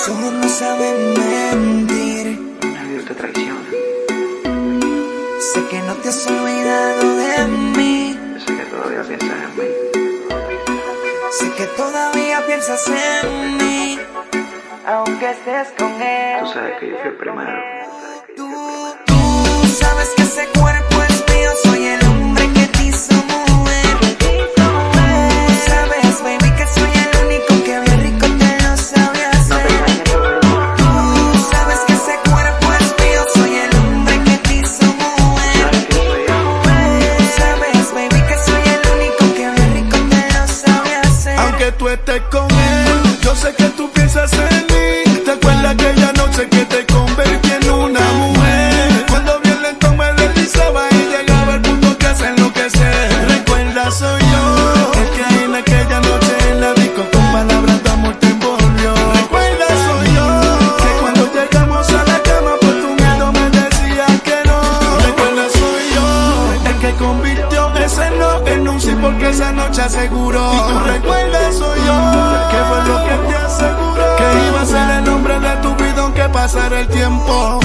Los ojos no saben mentir. Nadie te traiciona. Sé que no te has olvidado de mí. Sé que todavía piensas en mí. Sé que todavía piensas en mí. Aunque estés con él. Tú sabes que yo fui el primero. Tú, tú sabes que ese cuerpo. Yo sé que tú piensas en mí. ¿Te acuerdas aquella noche que te convertí en una mujer? Cuando violento me deslizaba y llegaba el punto que hace enloquecer. Recuerda, soy yo. El que en aquella noche en la disco con palabras de amor te envolvió. Recuerda, soy yo. Que cuando llegamos a la cama por tu miedo me decías que no. Recuerda, soy yo. El que convirtió veces no enuncie porque esa noche aseguró. Y tú recuerdas, soy yo, que fue lo que te aseguró. Que iba a ser el nombre de tu vida aunque pasara el tiempo.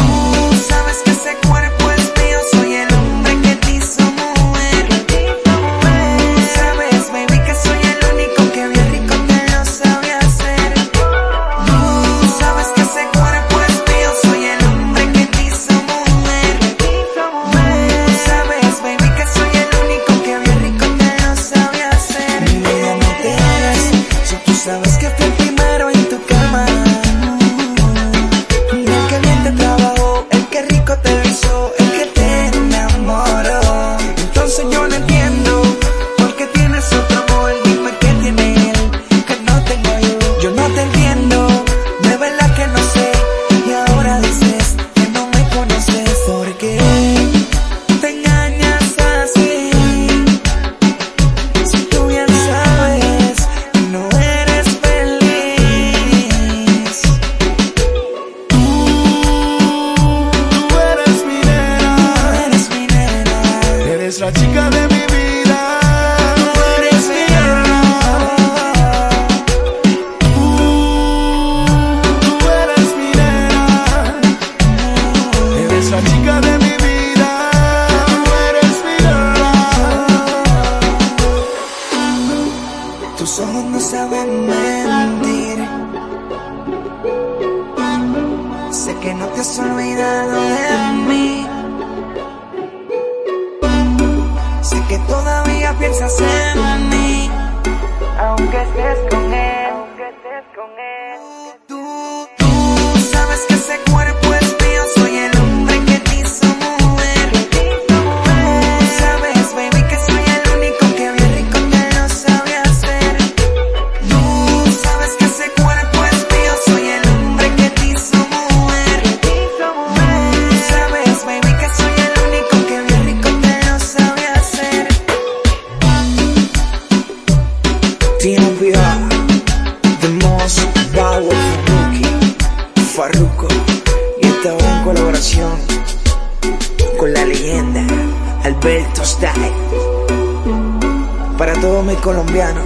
que todavía piensas en mí, aunque estés con él, aunque estés con él. Tú, tú sabes que se ese cuerpo Latin we are the most powerful rookie, Farruko. Y estaba en colaboración con la leyenda Alberto Style. Para todos mis colombianos,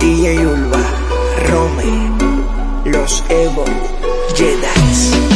DJ Ulva, Rome, los Evo, Jedi.